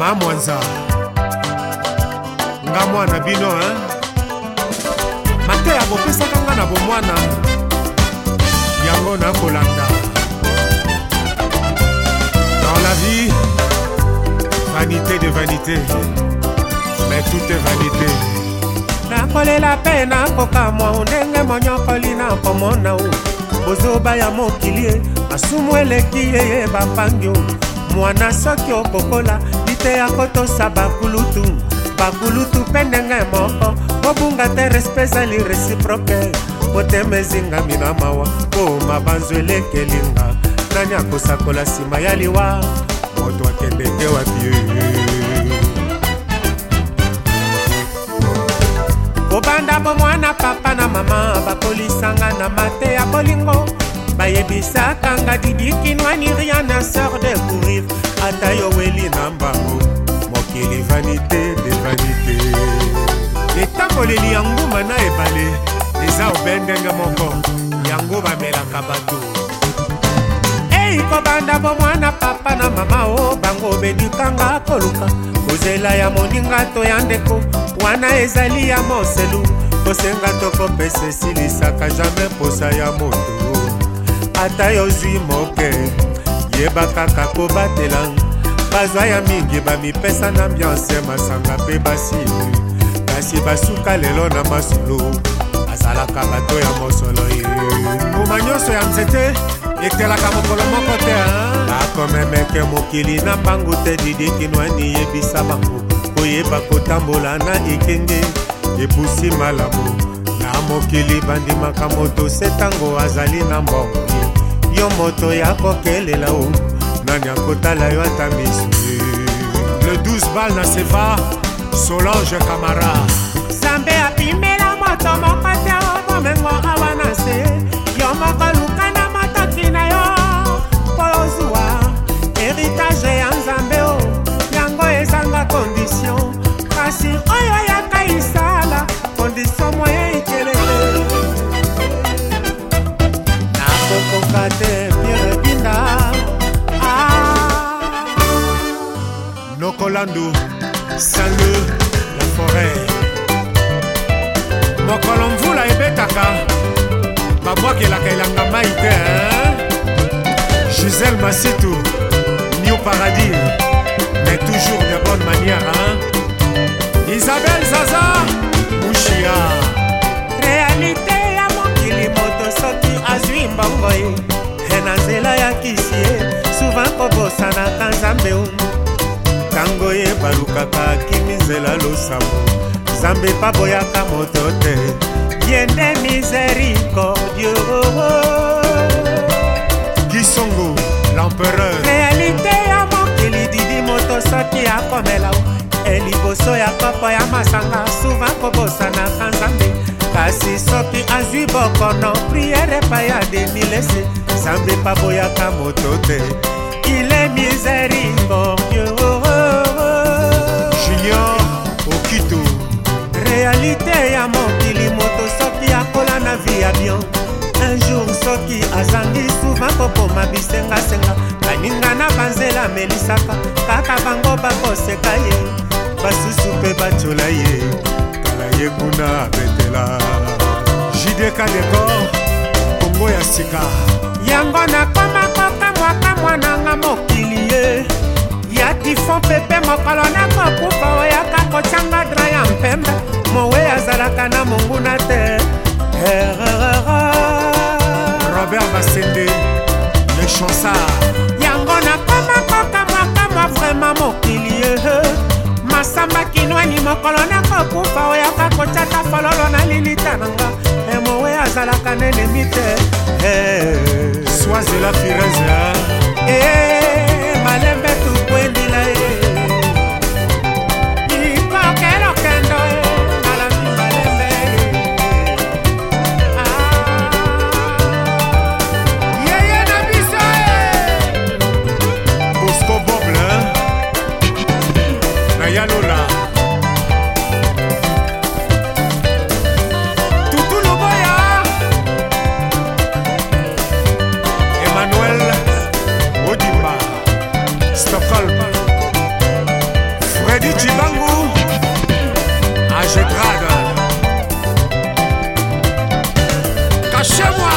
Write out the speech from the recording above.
ma mwanza nga mwana bino eh? mateya bopesaka nga na bomwana yango nakolanda dans la vie vanité de vanité mais tout est vanité nakolela mpe nakokamwa ndenge monyokoli nakomona o bozoba ya mokili e masumu eleki eye bapangi o mwana soki okokola te akotosa bakulutu bakulutu mpe ndenge moko kobunga te respe ezali reciproke motema ezingami na mawa koma banzw elekelinga nani akosakola nsima ya liwa moto akendenge wapi kobanda bomwana papa na mama bakolisanga na mate ya bolingo bayebisaka nga dibikinwani rien na sor de courir ata yo weli na mbango mokili vanité de vanité etamboleli ya nguma na ebale eza obe ndenge moko yango bamelaka bato ei kobanda bomwana papa na mama o bango bedukanga koluka kozela ya moninga to ya ndeko wana ezali ya moselu kosenga tokopesa esilisaka jamai mposa ya moto ata yozwi moke yeba kaka kobatela bazwa ya mingi bamipesa na ambiance masanga mpe basili kasi basuka lelo na masolo bazalaka bato ya mosolo ye mbuma nyonso ya nzete etelaka mokolo moko te bakomemeke mokili na mbangu te didikinwani yebisa bango koyeba kotambola na ekende epusi malamu na mokili bandimaka moto se ntango azali na mbongo yo moto ya kokelela o nani akotala yo ata misu le 12 bal na seva solange camara nzambe apimela moto moko te obomengo awa na se yo moko luka na motoki na yo mpo ozwa heritage ya nzambe o yango ezanga kondisio kasi oyo ezalaka te pierre pinda nokolando ah. sale la forêt mokolo mvula ebetaka babwakelaka elanga mai te gisele masitu new paradis mais toujours de bonne manière hein? isabelle e na nzela ya kisi ye suvan kobosanaka nzambe o ntango ye balukaka akimi nzela losambo nzambe paboyaka moto te ye nde miséricordio gisongo l'empereur réalité ya mokili didi moto soki akomela o e liboso ya kopo ya masanga suvan kobosanaka soki azwi bokono priere epai ya demilese nzambe epa boyaka moto te il est miséricordieux oh, oh, oh. junior okito realite ya mokili moto soki akola na vi ya bion un jour soki azangi souvent kokoma bisengasenga baninga na banzela amelisaka kaka bango bakoseka ye basusu mpe batyola ye tala ye kuna abetela didier kadekor kongo ya sika yango nakoma kokamwaka mwananga mokili ye ya tifon pepe mokolo nakokufa oyaka kocanga dra ya mpembe mowe azalaka na monguna te robert basende le chansard yango nakoma kokamwakamwa vraimen mokili ye masamba kinwani mokolo nakokufa oyaka kocata fololo na lilita nanga azalaka nenemi te eh, swazela firese Freddy Chibangu AG Prague Cachez-moi